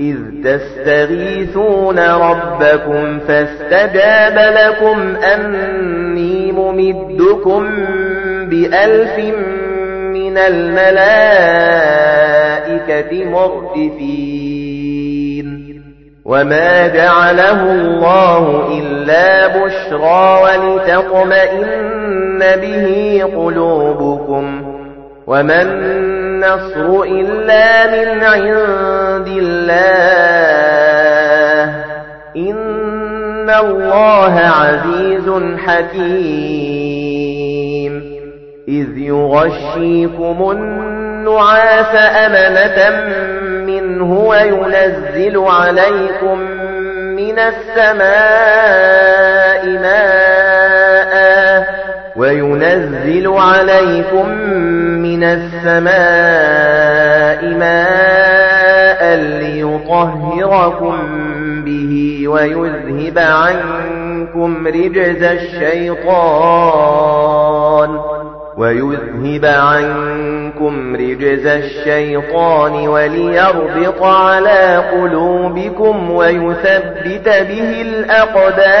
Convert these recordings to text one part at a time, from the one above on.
إِذْ تَسْتَغِيثُونَ رَبَّكُمْ فَاسْتَجَابَ لَكُمْ أَنِّي مُمِدُّكُمْ بِأَلْفٍ مِنَ الْمَلَائِكَةِ مُرْدِفِينَ. وَمَا جَعَلَهُ اللَّهُ إِلَّا بُشْرَى وَلِتَطْمَئِنَّ بِهِ قُلُوبُكُمْ. وَمَا النَّصْرُ إِلَّا مِنْ عِندِ اللَّهِ. إِنَّ اللَّهَ عَزِيزٌ حَكِيمٌ. إِذْ يُغَشِّيكُمُ النُّعَاسَ أَمَنَةً مِّنْهُ وَيُنَزِّلُ عَلَيْكُم مِّنَ السَّمَاءِ مَاءً وَيُنَزِّلُ عَلَيْكُم مِّنَ السَّمَاءِ مَاءً لِّيُطَهِّرَكُم بِهِ وَيُذْهِبَ عَنكُمْ رِجْزَ الشَّيْطَانِ وَيُذْهِبَ عَنكُمْ رِجْزَ الشَّيْطَانِ وَلِيَرْبِطَ عَلَى قُلُوبِكُمْ وَيُثَبِّتَ بِهِ الْأَقْدَامَ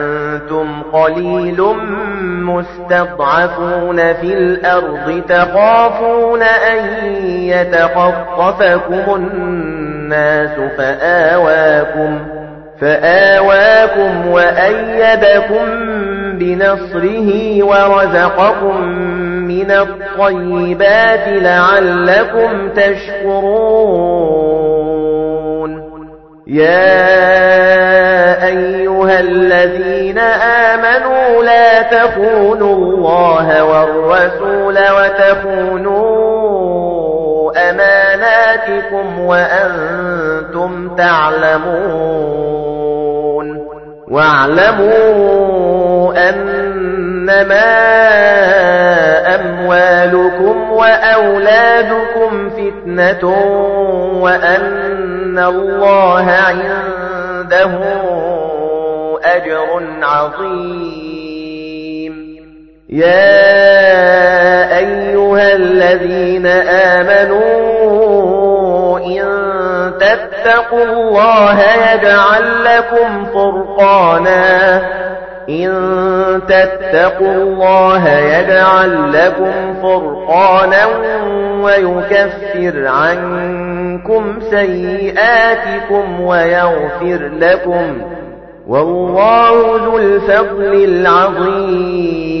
قليل مستضعفون في الأرض تخافون أن يتخطفكم الناس فآواكم فآواكم وأيدكم بنصره ورزقكم من الطيبات لعلكم تشكرون يا أيها الذين تخونوا الله والرسول وتخونوا أماناتكم وأنتم تعلمون واعلموا أنما أموالكم وأولادكم فتنة وأن الله عنده أجر عظيم يا أيها الذين آمنوا تتقوا الله يجعل لكم فرقانا. إن تتقوا الله يجعل لكم فرقانا ويكفر عنكم سيئاتكم ويغفر لكم. والله ذو الفضل العظيم.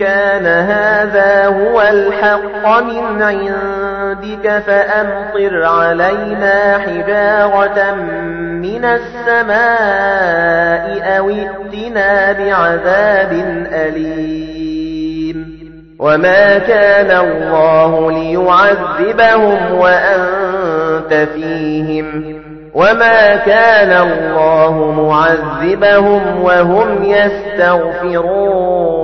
كان هذا هو الحق من عندك فأمطر علينا حجارة من السماء أو ائتنا بعذاب أليم. وما كان الله ليعذبهم وأنت فيهم. وما كان الله معذبهم وهم يستغفرون.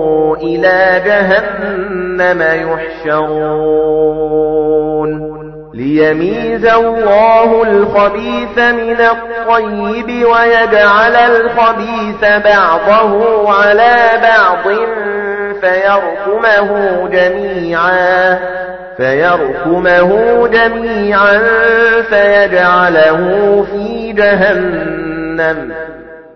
إلى جهنم يحشرون. ليميز الله الخبيث من الطيب ويجعل الخبيث بعضه على بعض فيركمه جميعا فيركمه جميعا فيجعله في جهنم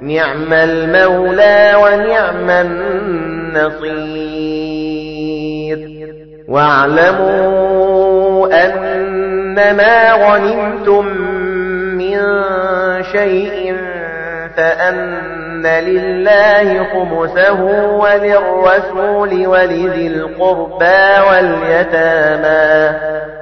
نعم المولى ونعم النصير. واعلموا أنما غنمتم من شيء فأن لله خمسه وللرسول ولذي القربى واليتامى.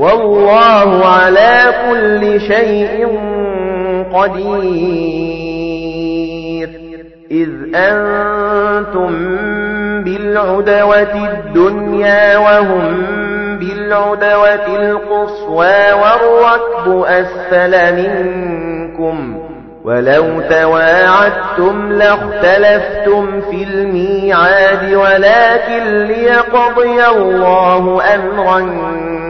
والله على كل شيء قدير. إذ أنتم بالعدوة الدنيا وهم بالعدوة القصوى والركب أسفل منكم. ولو تواعدتم لاختلفتم في الميعاد ولكن ليقضي الله أمرا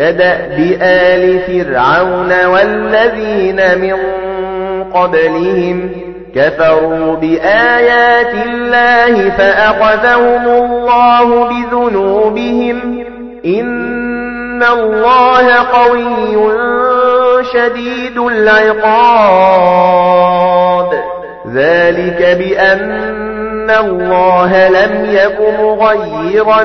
كَدَأْبِ آلِ فِرْعَوْنَ وَالَّذِينَ مِن قَبْلِهِمْ كَفَرُوا بِآيَاتِ اللَّهِ فَأَخَذَهُمُ اللَّهُ بِذُنُوبِهِمْ إِنَّ اللَّهَ قَوِيٌّ شَدِيدُ الْعِقَابِ ذَلِكَ بِأَنَّ اللَّهَ لَمْ يَكُ مُغَيِّرًا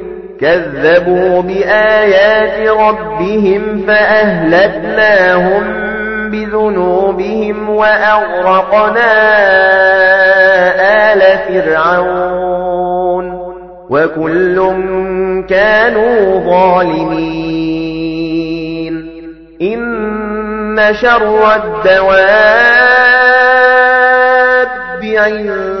كَذَّبُوا بِآيَاتِ رَبِّهِمْ فَأَهْلَكْنَاهُمْ بِذُنُوبِهِمْ وَأَغْرَقْنَا آلَ فِرْعَوْنَ وَكُلٌّ كَانُوا ظَالِمِينَ. إِنَّ شَرَّ الدَّوَابِّ عِندَ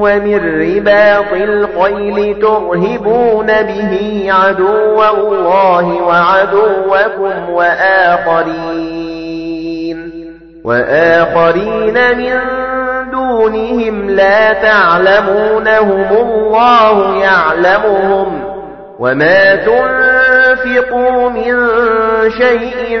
وَمِن رِّبَاطِ الْخَيْلِ تُرْهِبُونَ بِهِ عَدُوَّ اللَّهِ وَعَدُوَّكُمْ وَآخَرِينَ. وَآخَرِينَ مِن دُونِهِمْ لَا تَعْلَمُونَهُمُ اللَّهُ يَعْلَمُهُمْ. وَمَا تُنفِقُوا مِن شَيْءٍ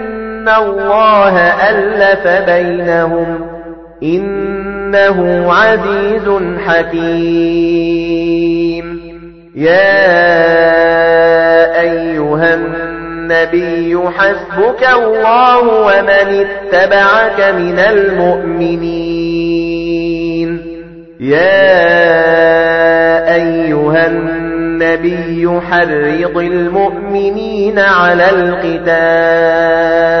اللَّهَ أَلَّفَ بَيْنَهُمْ إِنَّهُ عَزِيزٌ حَكِيمٌ يَا أَيُّهَا النَّبِيُّ حَسْبُكَ اللَّهُ وَمَنِ اتَّبَعَكَ مِنَ الْمُؤْمِنِينَ يَا أَيُّهَا النَّبِيُّ حَرِّضِ الْمُؤْمِنِينَ عَلَى الْقِتَالِ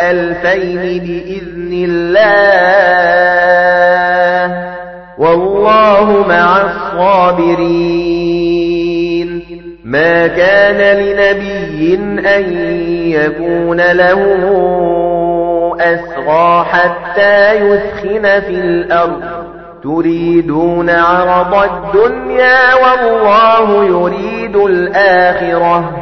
ألفين بإذن الله والله مع الصابرين. ما كان لنبي أن يكون له أسرى حتى يثخن في الأرض. تريدون عرض الدنيا والله يريد الآخرة.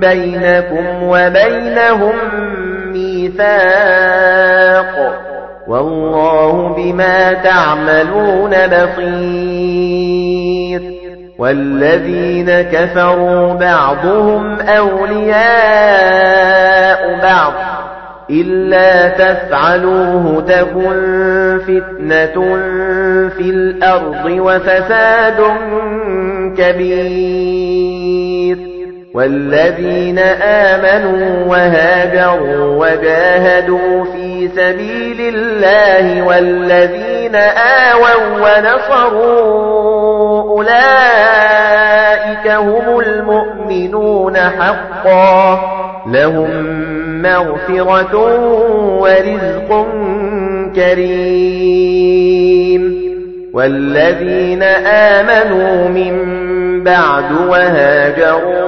بَيْنَكُمْ وَبَيْنَهُم مِّيثَاقٌ وَاللَّهُ بِمَا تَعْمَلُونَ بَصِيرٌ وَالَّذِينَ كَفَرُوا بَعْضُهُمْ أَوْلِيَاءُ بَعْضٍ إِلَّا تَفْعَلُوهُ تَكُنْ فِتْنَةٌ فِي الْأَرْضِ وَفَسَادٌ كَبِيرٌ وَالَّذِينَ آمَنُوا وَهَاجَرُوا وَجَاهَدُوا فِي سَبِيلِ اللَّهِ وَالَّذِينَ آوَوا وَنَصَرُوا أُولَئِكَ هُمُ الْمُؤْمِنُونَ حَقًّا. لَهُم مَغْفِرَةٌ وَرِزْقٌ كَرِيمٌ. وَالَّذِينَ آمَنُوا مِن بَعْدُ وَهَاجَرُوا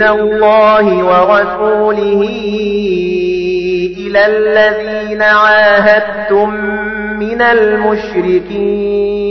مِنَ اللَّهِ وَرَسُولِهِ إِلَى الَّذِينَ عَاهَدتُّم مِّنَ الْمُشْرِكِينَ.